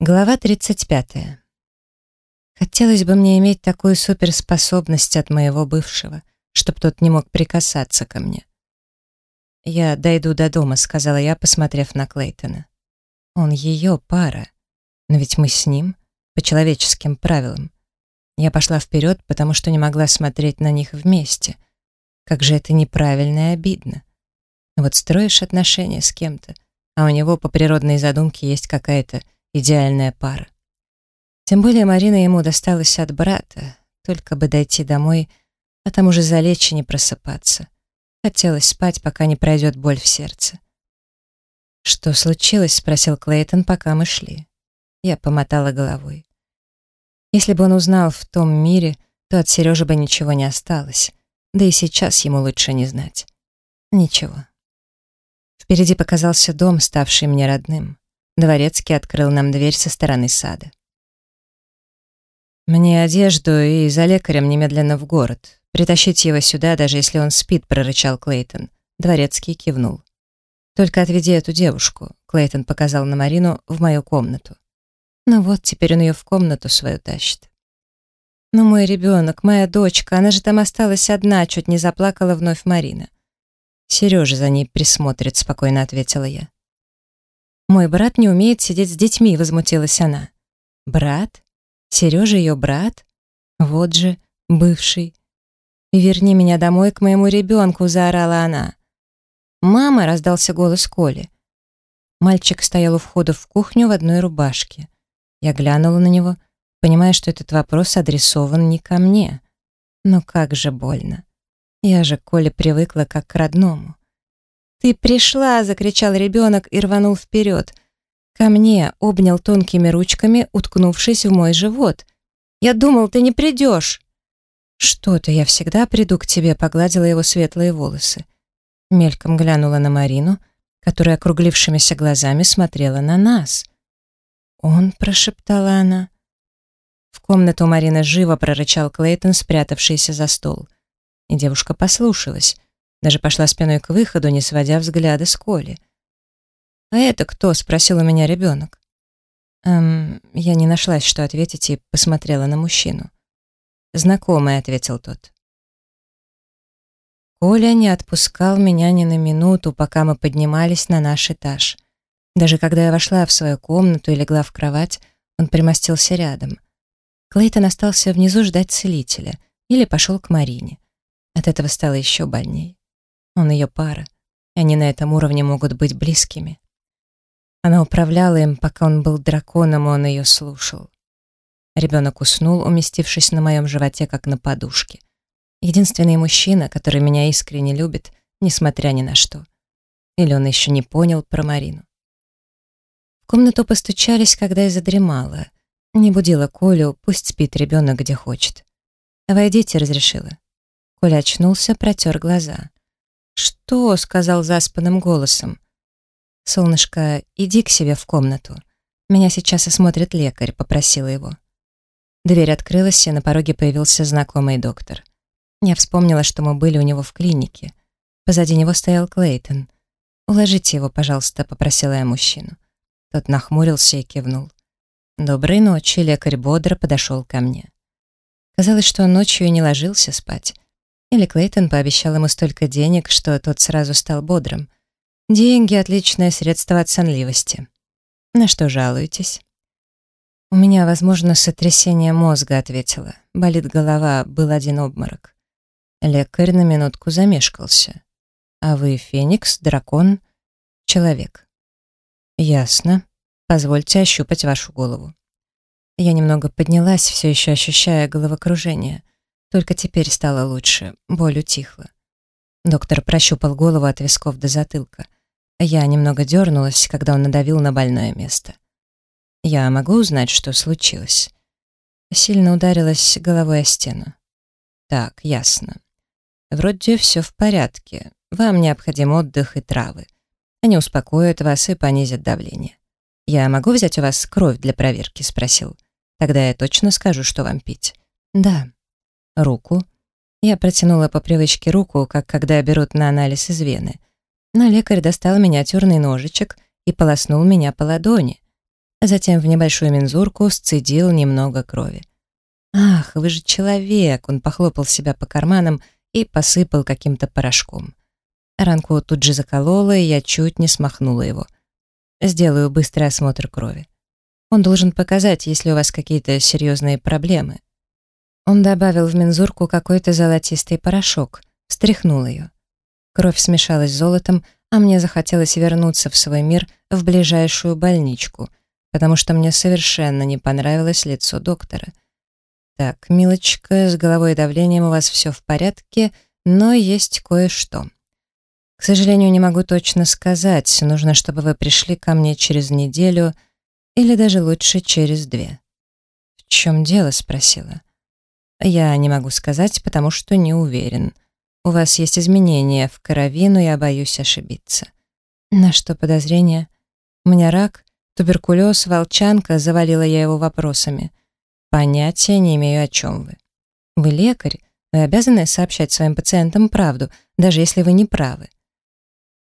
Глава 35. Хотелось бы мне иметь такую суперспособность от моего бывшего, чтобы тот не мог прикасаться ко мне. «Я дойду до дома», — сказала я, посмотрев на Клейтона. «Он ее пара, но ведь мы с ним, по человеческим правилам». Я пошла вперед, потому что не могла смотреть на них вместе. Как же это неправильно и обидно. Вот строишь отношения с кем-то, а у него по природной задумке есть какая-то идеальная пара. Тем более Марина ему досталась от брата, только бы дойти домой, а там уже залечь и не просыпаться. Хотелось спать, пока не пройдет боль в сердце. «Что случилось?» — спросил Клейтон, пока мы шли. Я помотала головой. Если бы он узнал в том мире, то от Сережи бы ничего не осталось. Да и сейчас ему лучше не знать. Ничего. Впереди показался дом, ставший мне родным. Дворецкий открыл нам дверь со стороны сада. «Мне одежду и за лекарем немедленно в город. Притащить его сюда, даже если он спит», — прорычал Клейтон. Дворецкий кивнул. «Только отведи эту девушку», — Клейтон показал на Марину, — «в мою комнату». Ну вот, теперь он ее в комнату свою тащит. «Ну, мой ребенок, моя дочка, она же там осталась одна», — чуть не заплакала вновь Марина. «Сережа за ней присмотрит», — спокойно ответила я. «Мой брат не умеет сидеть с детьми», — возмутилась она. «Брат? Сережа ее брат? Вот же, бывший. Верни меня домой к моему ребенку», — заорала она. «Мама!» — раздался голос Коли. Мальчик стоял у входа в кухню в одной рубашке. Я глянула на него, понимая, что этот вопрос адресован не ко мне. Но как же больно. Я же к Коле привыкла как к родному. «Ты пришла!» — закричал ребенок и рванул вперед. Ко мне обнял тонкими ручками, уткнувшись в мой живот. «Я думал, ты не придешь!» «Что-то я всегда приду к тебе», — погладила его светлые волосы. Мельком глянула на Марину, которая округлившимися глазами смотрела на нас. «Он», — прошептала она. В комнату Марины живо прорычал Клейтон, спрятавшийся за стол. И девушка послушалась. Даже пошла спиной к выходу, не сводя взгляда с Коли. «А это кто?» — спросил у меня ребенок. Эм, я не нашлась, что ответить, и посмотрела на мужчину. «Знакомый», — ответил тот. Коля не отпускал меня ни на минуту, пока мы поднимались на наш этаж. Даже когда я вошла в свою комнату и легла в кровать, он примостился рядом. Клейтон остался внизу ждать целителя или пошел к Марине. От этого стало еще больней. Он ее пара. Они на этом уровне могут быть близкими. Она управляла им, пока он был драконом, и он ее слушал. Ребенок уснул, уместившись на моем животе, как на подушке. Единственный мужчина, который меня искренне любит, несмотря ни на что. Или он еще не понял про Марину. В комнату постучались, когда я задремала. Не будила Колю, пусть спит ребенок где хочет. «Войдите», — разрешила. Коля очнулся, протер глаза. «Что?» — сказал заспанным голосом. «Солнышко, иди к себе в комнату. Меня сейчас осмотрит лекарь», — попросила его. Дверь открылась, и на пороге появился знакомый доктор. Я вспомнила, что мы были у него в клинике. Позади него стоял Клейтон. «Уложите его, пожалуйста», — попросила я мужчину. Тот нахмурился и кивнул. «Доброй ночи», — лекарь бодро подошел ко мне. Казалось, что он ночью и не ложился спать. Или Клейтон пообещал ему столько денег, что тот сразу стал бодрым. Деньги — отличное средство от сонливости. На что жалуетесь? «У меня, возможно, сотрясение мозга», — ответила. «Болит голова, был один обморок». Лекарь на минутку замешкался. «А вы Феникс, дракон, человек?» «Ясно. Позвольте ощупать вашу голову». Я немного поднялась, все еще ощущая головокружение. Только теперь стало лучше, боль утихла. Доктор прощупал голову от висков до затылка. Я немного дернулась, когда он надавил на больное место. «Я могу узнать, что случилось?» Сильно ударилась головой о стену. «Так, ясно. Вроде все в порядке. Вам необходим отдых и травы. Они успокоят вас и понизят давление. Я могу взять у вас кровь для проверки?» — спросил. «Тогда я точно скажу, что вам пить». «Да». Руку. Я протянула по привычке руку, как когда берут на анализ из вены. Но лекарь достал миниатюрный ножичек и полоснул меня по ладони. Затем в небольшую мензурку сцедил немного крови. «Ах, вы же человек!» Он похлопал себя по карманам и посыпал каким-то порошком. Ранку тут же заколола, и я чуть не смахнула его. Сделаю быстрый осмотр крови. Он должен показать, если у вас какие-то серьезные проблемы. Он добавил в мензурку какой-то золотистый порошок, встряхнул ее. Кровь смешалась с золотом, а мне захотелось вернуться в свой мир в ближайшую больничку, потому что мне совершенно не понравилось лицо доктора. «Так, милочка, с головой и давлением у вас все в порядке, но есть кое-что. К сожалению, не могу точно сказать, нужно, чтобы вы пришли ко мне через неделю или даже лучше через две». «В чем дело?» — спросила. «Я не могу сказать, потому что не уверен. У вас есть изменения в крови, но я боюсь ошибиться». «На что подозрение?» «У меня рак, туберкулез, волчанка», — завалила я его вопросами. «Понятия не имею, о чем вы». «Вы лекарь, вы обязаны сообщать своим пациентам правду, даже если вы не правы».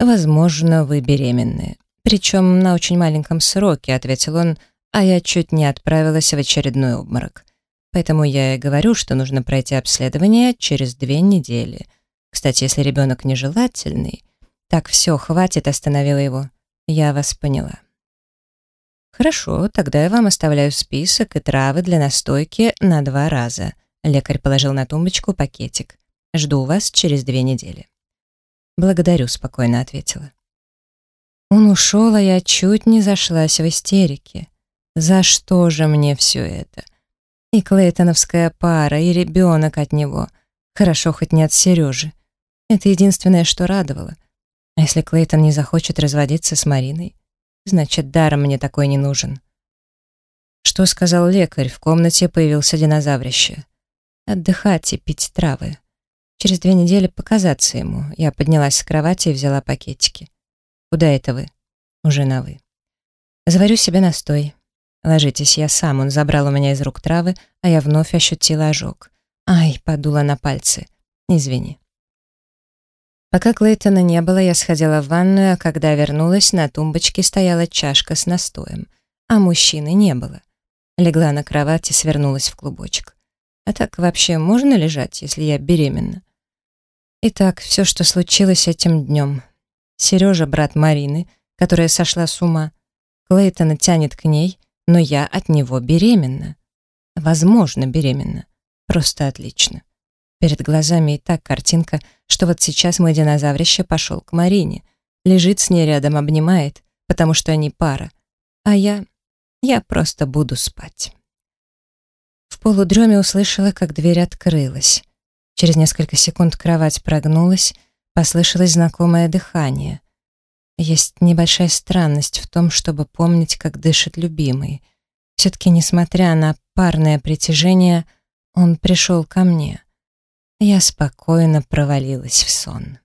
«Возможно, вы беременны. Причем на очень маленьком сроке», — ответил он, а я чуть не отправилась в очередной обморок. Поэтому я и говорю, что нужно пройти обследование через две недели. Кстати, если ребенок нежелательный... Так, все, хватит, остановила его. Я вас поняла. Хорошо, тогда я вам оставляю список и травы для настойки на два раза. Лекарь положил на тумбочку пакетик. Жду вас через две недели. Благодарю, спокойно ответила. Он ушел, а я чуть не зашлась в истерике. За что же мне все это? И клейтоновская пара, и ребенок от него. Хорошо, хоть не от Сережи. Это единственное, что радовало. А если Клейтон не захочет разводиться с Мариной, значит, даром мне такой не нужен. Что сказал лекарь? В комнате появился динозаврище. Отдыхать и пить травы. Через две недели показаться ему. Я поднялась с кровати и взяла пакетики. Куда это вы? Уже на вы. Заварю себе настой. Ложитесь, я сам. Он забрал у меня из рук травы, а я вновь ощутила ожог. Ай, подула на пальцы. Извини. Пока Клейтона не было, я сходила в ванную, а когда вернулась, на тумбочке стояла чашка с настоем, а мужчины не было. Легла на кровать и свернулась в клубочек. А так вообще можно лежать, если я беременна? Итак, все, что случилось этим днем. Сережа, брат Марины, которая сошла с ума. Клейтона тянет к ней, но я от него беременна. Возможно, беременна. Просто отлично. Перед глазами и так картинка, что вот сейчас мой динозаврище пошел к Марине, лежит с ней рядом, обнимает, потому что они пара. А я... я просто буду спать. В полудреме услышала, как дверь открылась. Через несколько секунд кровать прогнулась, послышалось знакомое дыхание. Есть небольшая странность в том, чтобы помнить, как дышит любимый. Все-таки, несмотря на парное притяжение, он пришел ко мне. Я спокойно провалилась в сон.